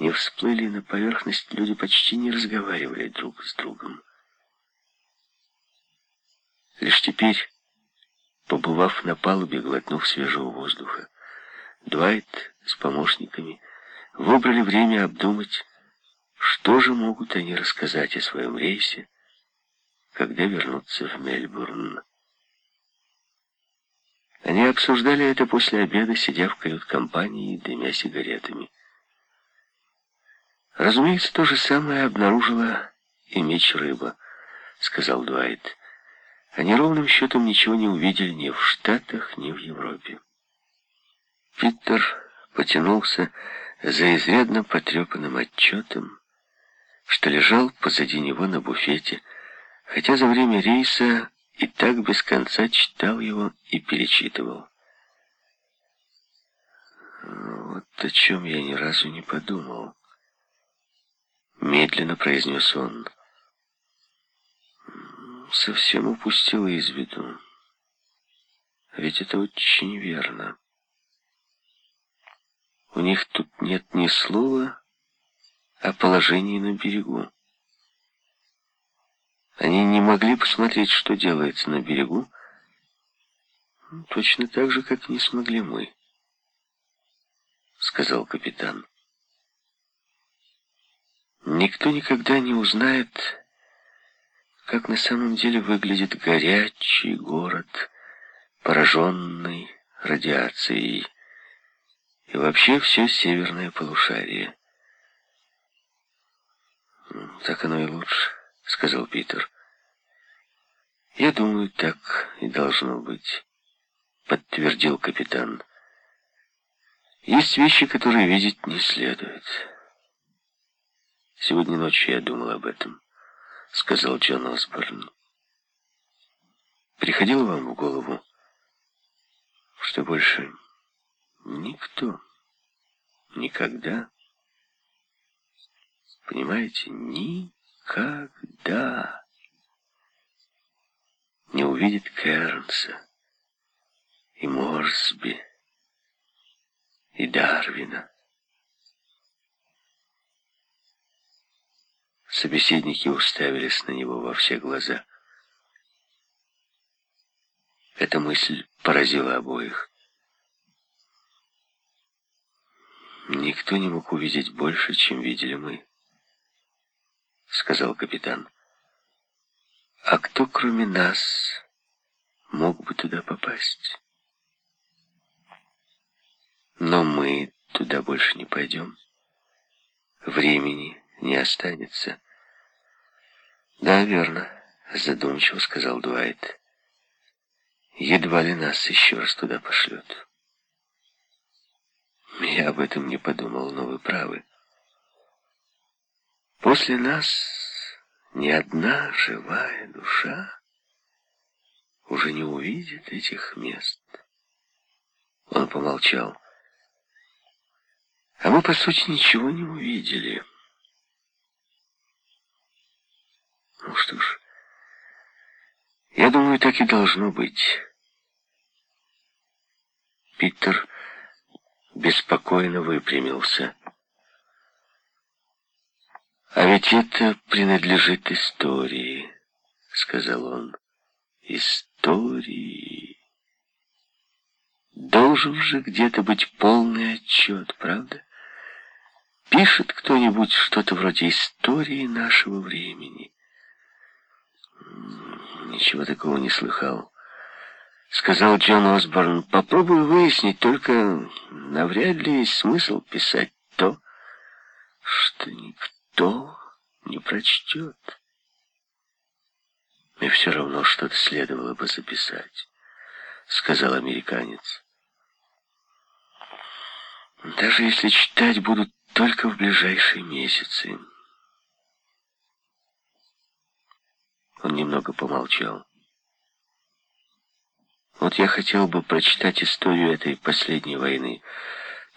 не всплыли на поверхность, люди почти не разговаривали друг с другом. Лишь теперь, побывав на палубе, глотнув свежего воздуха, Дуайт с помощниками выбрали время обдумать, что же могут они рассказать о своем рейсе, когда вернутся в Мельбурн. Они обсуждали это после обеда, сидя в кают-компании и дымя сигаретами. Разумеется, то же самое обнаружила и меч-рыба, сказал Дуайт. Они ровным счетом ничего не увидели ни в Штатах, ни в Европе. Питер потянулся за изрядно потрепанным отчетом, что лежал позади него на буфете, хотя за время рейса и так без конца читал его и перечитывал. «Вот о чем я ни разу не подумал», — медленно произнес он. «Совсем упустил из виду. Ведь это очень верно. У них тут нет ни слова о положении на берегу. Они не могли посмотреть, что делается на берегу, точно так же, как не смогли мы, сказал капитан. Никто никогда не узнает, как на самом деле выглядит горячий город, пораженный радиацией, и вообще все северное полушарие. Так оно и лучше сказал Питер. «Я думаю, так и должно быть», — подтвердил капитан. «Есть вещи, которые видеть не следует». «Сегодня ночью я думал об этом», — сказал Джон Осборн. «Приходило вам в голову, что больше никто никогда, понимаете, ни никогда не увидит Кернса и Морсби и Дарвина. Собеседники уставились на него во все глаза. Эта мысль поразила обоих. Никто не мог увидеть больше, чем видели мы. — сказал капитан. «А кто, кроме нас, мог бы туда попасть? Но мы туда больше не пойдем. Времени не останется». «Да, верно», — задумчиво сказал Дуайт. «Едва ли нас еще раз туда пошлют». «Я об этом не подумал, но вы правы». После нас ни одна живая душа уже не увидит этих мест. Он помолчал. А мы, по сути, ничего не увидели. Ну что ж, я думаю, так и должно быть. Питер беспокойно выпрямился. «А ведь это принадлежит истории», — сказал он. «Истории. Должен же где-то быть полный отчет, правда? Пишет кто-нибудь что-то вроде истории нашего времени». «Ничего такого не слыхал», — сказал Джон Осборн. «Попробую выяснить, только навряд ли есть смысл писать то, что никто не прочтет. И все равно что-то следовало бы записать, сказал американец. Даже если читать будут только в ближайшие месяцы. Он немного помолчал. Вот я хотел бы прочитать историю этой последней войны,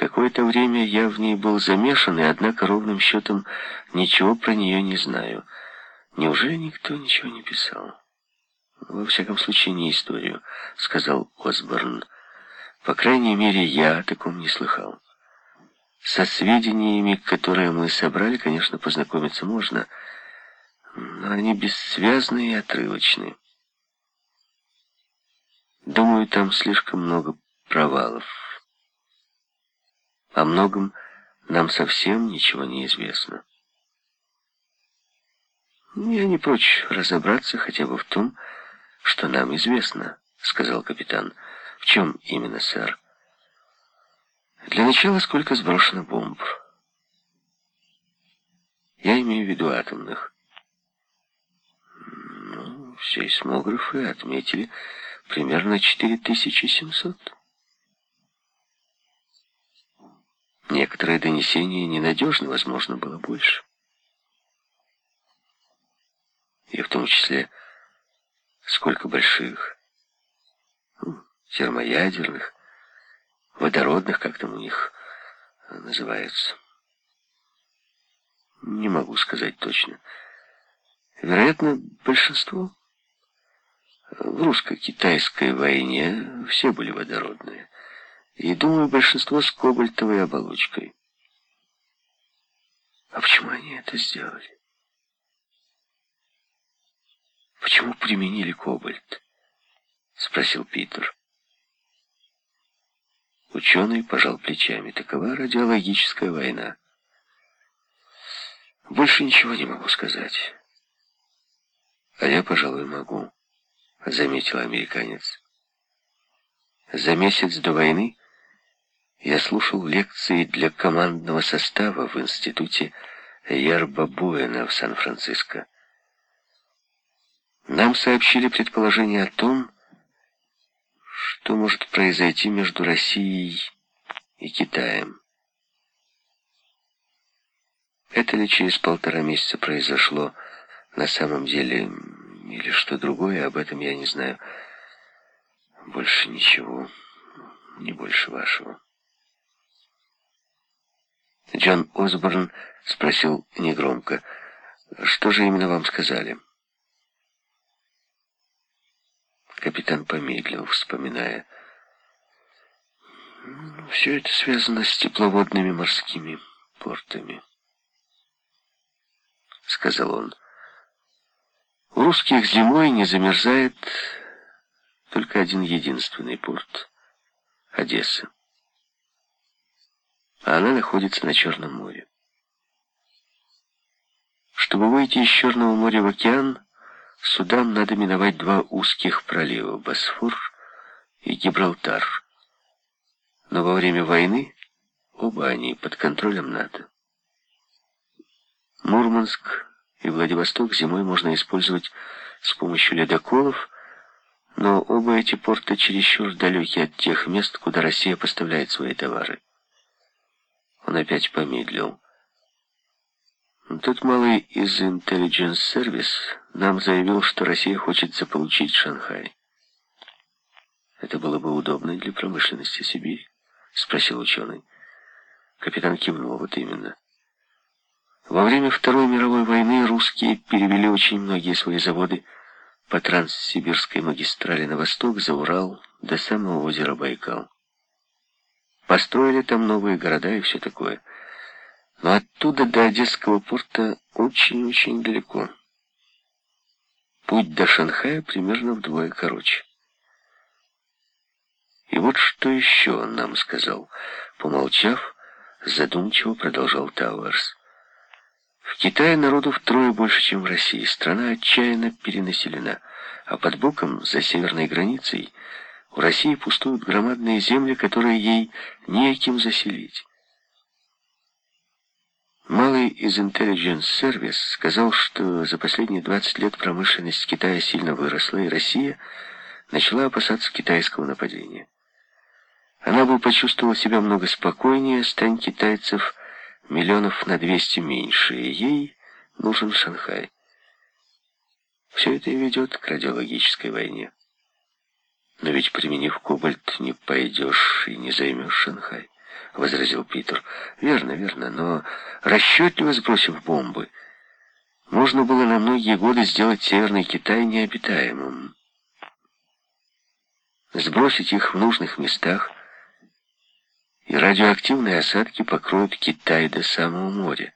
Какое-то время я в ней был замешан, и однако ровным счетом ничего про нее не знаю. Неужели никто ничего не писал? Во всяком случае, не историю, сказал Осборн. По крайней мере, я о таком не слыхал. Со сведениями, которые мы собрали, конечно, познакомиться можно, но они бессвязные и отрывочные. Думаю, там слишком много провалов. О многом нам совсем ничего не известно. Я не прочь разобраться хотя бы в том, что нам известно, сказал капитан. В чем именно, сэр? Для начала, сколько сброшено бомб? Я имею в виду атомных. Сейсмографы отметили примерно 4700. Некоторые донесения ненадежны, возможно, было больше. И в том числе, сколько больших, ну, термоядерных, водородных, как там у них называется. Не могу сказать точно. Вероятно, большинство. В русско-китайской войне все были водородные. И, думаю, большинство с кобальтовой оболочкой. А почему они это сделали? Почему применили кобальт? Спросил Питер. Ученый пожал плечами. Такова радиологическая война. Больше ничего не могу сказать. А я, пожалуй, могу, заметил американец. За месяц до войны я слушал лекции для командного состава в институте Ярба Буэна в Сан-Франциско. Нам сообщили предположение о том, что может произойти между Россией и Китаем. Это ли через полтора месяца произошло на самом деле, или что другое, об этом я не знаю. Больше ничего, не больше вашего. Джон Осборн спросил негромко, что же именно вам сказали? Капитан помедлил, вспоминая. Все это связано с тепловодными морскими портами, сказал он. Русских зимой не замерзает только один единственный порт — Одесса а она находится на Черном море. Чтобы выйти из Черного моря в океан, судам надо миновать два узких пролива — Босфор и Гибралтар. Но во время войны оба они под контролем НАТО. Мурманск и Владивосток зимой можно использовать с помощью ледоколов, но оба эти порта чересчур далеки от тех мест, куда Россия поставляет свои товары. Он опять помедлил. Тот малый из Intelligence Service нам заявил, что Россия хочет заполучить Шанхай. Это было бы удобно для промышленности Сибири? Спросил ученый. Капитан кивнул, вот именно. Во время Второй мировой войны русские перевели очень многие свои заводы по Транссибирской магистрали на восток, за Урал, до самого озера Байкал. Построили там новые города и все такое. Но оттуда до Одесского порта очень-очень далеко. Путь до Шанхая примерно вдвое короче. И вот что еще он нам сказал. Помолчав, задумчиво продолжал Тауэрс. В Китае народу втрое больше, чем в России. Страна отчаянно перенаселена, а под боком, за северной границей, у России пустуют громадные земли, которые ей неким заселить. Малый из Intelligence Service сказал, что за последние 20 лет промышленность Китая сильно выросла, и Россия начала опасаться китайского нападения. Она бы почувствовала себя много спокойнее, стань китайцев миллионов на 200 меньше, и ей нужен Шанхай. Все это и ведет к радиологической войне. «Но ведь, применив кобальт, не пойдешь и не займешь Шанхай», — возразил Питер. «Верно, верно, но расчетливо сбросив бомбы, можно было на многие годы сделать Северный Китай необитаемым. Сбросить их в нужных местах, и радиоактивные осадки покроют Китай до самого моря.